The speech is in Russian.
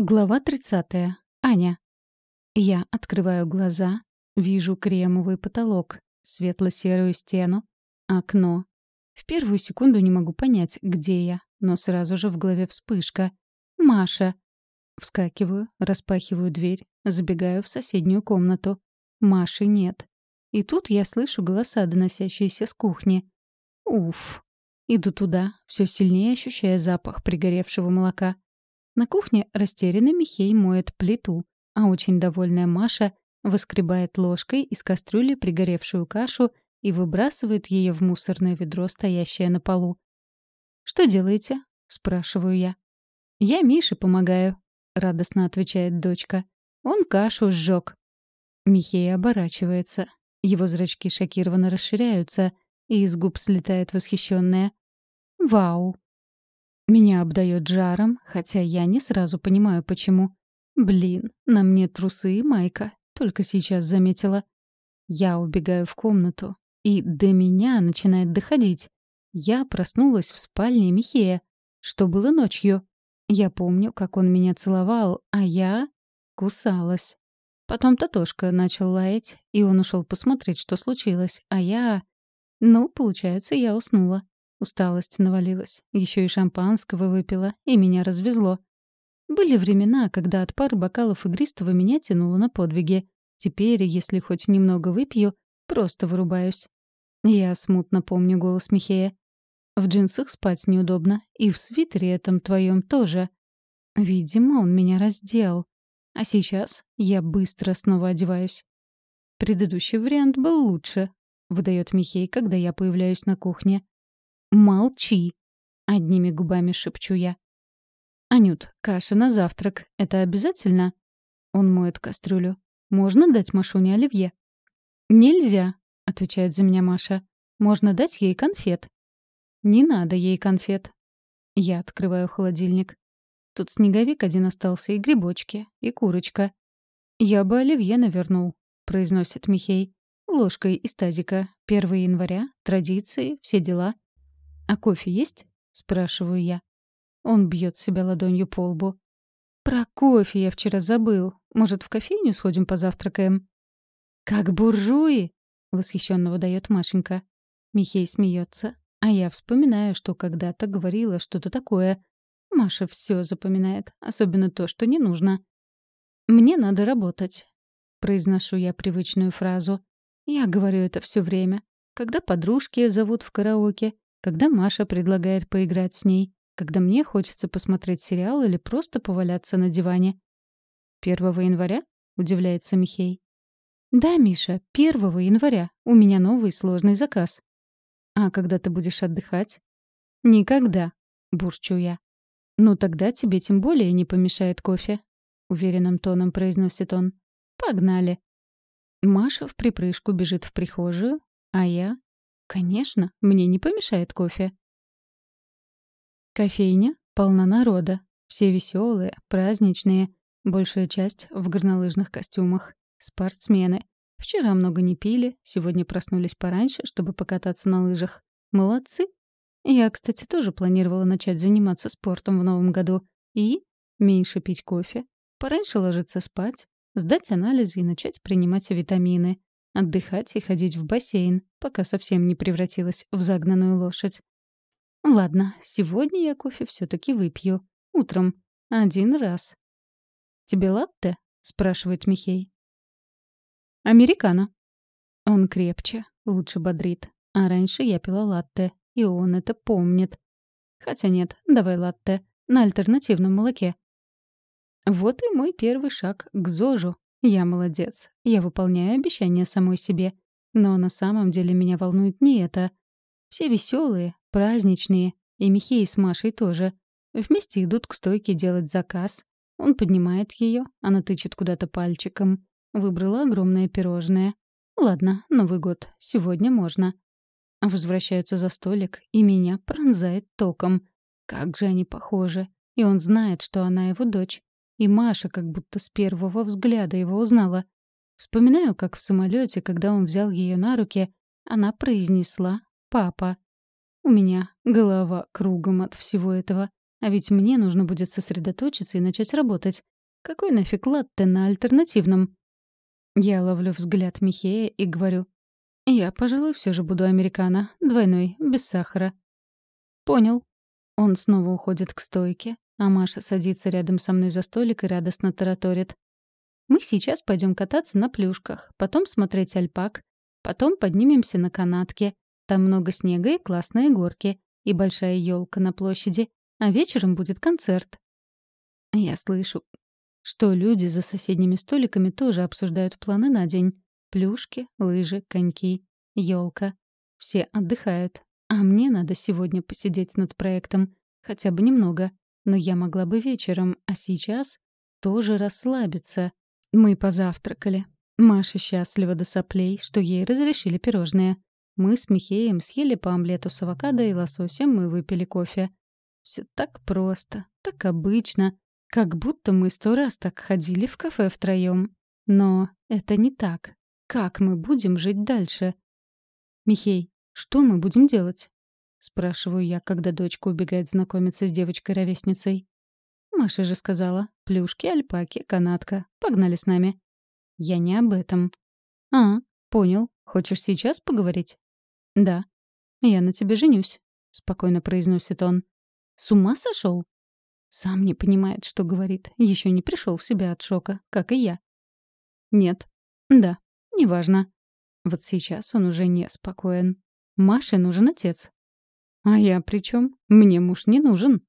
Глава 30. Аня. Я открываю глаза, вижу кремовый потолок, светло-серую стену, окно. В первую секунду не могу понять, где я, но сразу же в голове вспышка. «Маша!» Вскакиваю, распахиваю дверь, забегаю в соседнюю комнату. Маши нет. И тут я слышу голоса, доносящиеся с кухни. Уф. Иду туда, все сильнее ощущая запах пригоревшего молока. На кухне растерянный Михей моет плиту, а очень довольная Маша выскребает ложкой из кастрюли пригоревшую кашу и выбрасывает ее в мусорное ведро, стоящее на полу. «Что делаете?» — спрашиваю я. «Я Мише помогаю», — радостно отвечает дочка. «Он кашу сжег». Михей оборачивается. Его зрачки шокированно расширяются, и из губ слетает восхищенное. «Вау!» Меня обдает жаром, хотя я не сразу понимаю, почему. Блин, на мне трусы и майка. Только сейчас заметила. Я убегаю в комнату, и до меня начинает доходить. Я проснулась в спальне Михея. Что было ночью? Я помню, как он меня целовал, а я кусалась. Потом Татошка начал лаять, и он ушел посмотреть, что случилось, а я... Ну, получается, я уснула. Усталость навалилась. Еще и шампанского выпила, и меня развезло. Были времена, когда от пары бокалов игристого меня тянуло на подвиги. Теперь, если хоть немного выпью, просто вырубаюсь. Я смутно помню голос Михея. В джинсах спать неудобно, и в свитере этом твоем тоже. Видимо, он меня раздел. А сейчас я быстро снова одеваюсь. Предыдущий вариант был лучше, выдает Михей, когда я появляюсь на кухне. «Молчи!» — одними губами шепчу я. «Анют, каша на завтрак. Это обязательно?» Он моет кастрюлю. «Можно дать Машуне оливье?» «Нельзя», — отвечает за меня Маша. «Можно дать ей конфет». «Не надо ей конфет». Я открываю холодильник. Тут снеговик один остался, и грибочки, и курочка. «Я бы оливье навернул», — произносит Михей. «Ложкой из тазика. 1 января, традиции, все дела». «А кофе есть?» — спрашиваю я. Он бьет себя ладонью по лбу. «Про кофе я вчера забыл. Может, в кофейню сходим позавтракаем?» «Как буржуи!» — восхищенно выдает Машенька. Михей смеется, а я вспоминаю, что когда-то говорила что-то такое. Маша все запоминает, особенно то, что не нужно. «Мне надо работать», — произношу я привычную фразу. Я говорю это все время. Когда подружки зовут в караоке, когда Маша предлагает поиграть с ней, когда мне хочется посмотреть сериал или просто поваляться на диване. «Первого января?» — удивляется Михей. «Да, Миша, первого января. У меня новый сложный заказ». «А когда ты будешь отдыхать?» «Никогда», — бурчу я. «Ну тогда тебе тем более не помешает кофе», — уверенным тоном произносит он. «Погнали». Маша в припрыжку бежит в прихожую, а я Конечно, мне не помешает кофе. Кофейня полна народа. Все веселые, праздничные. Большая часть в горнолыжных костюмах. Спортсмены. Вчера много не пили, сегодня проснулись пораньше, чтобы покататься на лыжах. Молодцы. Я, кстати, тоже планировала начать заниматься спортом в новом году. И меньше пить кофе, пораньше ложиться спать, сдать анализы и начать принимать витамины. Отдыхать и ходить в бассейн, пока совсем не превратилась в загнанную лошадь. Ладно, сегодня я кофе все-таки выпью. Утром. Один раз. «Тебе латте?» — спрашивает Михей. «Американо». Он крепче, лучше бодрит. А раньше я пила латте, и он это помнит. Хотя нет, давай латте. На альтернативном молоке. Вот и мой первый шаг к ЗОЖу. Я молодец. Я выполняю обещания самой себе. Но на самом деле меня волнует не это. Все веселые, праздничные, и Михей с Машей тоже. Вместе идут к стойке делать заказ. Он поднимает ее, она тычет куда-то пальчиком. Выбрала огромное пирожное. Ладно, Новый год. Сегодня можно. Возвращаются за столик, и меня пронзает током. Как же они похожи. И он знает, что она его дочь. И Маша как будто с первого взгляда его узнала. Вспоминаю, как в самолете, когда он взял ее на руки, она произнесла «папа». У меня голова кругом от всего этого. А ведь мне нужно будет сосредоточиться и начать работать. Какой нафиг латте на альтернативном? Я ловлю взгляд Михея и говорю. Я, пожалуй, все же буду американо. Двойной, без сахара. Понял. Он снова уходит к стойке, а Маша садится рядом со мной за столик и радостно тараторит. Мы сейчас пойдем кататься на плюшках, потом смотреть альпак, потом поднимемся на канатке. Там много снега и классные горки, и большая елка на площади, а вечером будет концерт. Я слышу, что люди за соседними столиками тоже обсуждают планы на день. Плюшки, лыжи, коньки, елка. Все отдыхают. А мне надо сегодня посидеть над проектом. Хотя бы немного. Но я могла бы вечером, а сейчас тоже расслабиться. Мы позавтракали. Маша счастлива до соплей, что ей разрешили пирожные. Мы с Михеем съели по омлету с авокадо и лососем и выпили кофе. Все так просто, так обычно, как будто мы сто раз так ходили в кафе втроем. Но это не так. Как мы будем жить дальше? Михей, что мы будем делать? Спрашиваю я, когда дочка убегает знакомиться с девочкой-ровесницей. Маша же сказала, плюшки, альпаки, канатка. Погнали с нами. Я не об этом. А, понял. Хочешь сейчас поговорить? Да. Я на тебе женюсь, спокойно произносит он. С ума сошел? Сам не понимает, что говорит. Еще не пришел в себя от шока, как и я. Нет. Да. Неважно. Вот сейчас он уже не спокоен. Маше нужен отец. А я при чем? Мне муж не нужен.